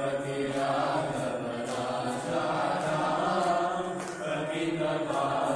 पतिराधपदा पतितपा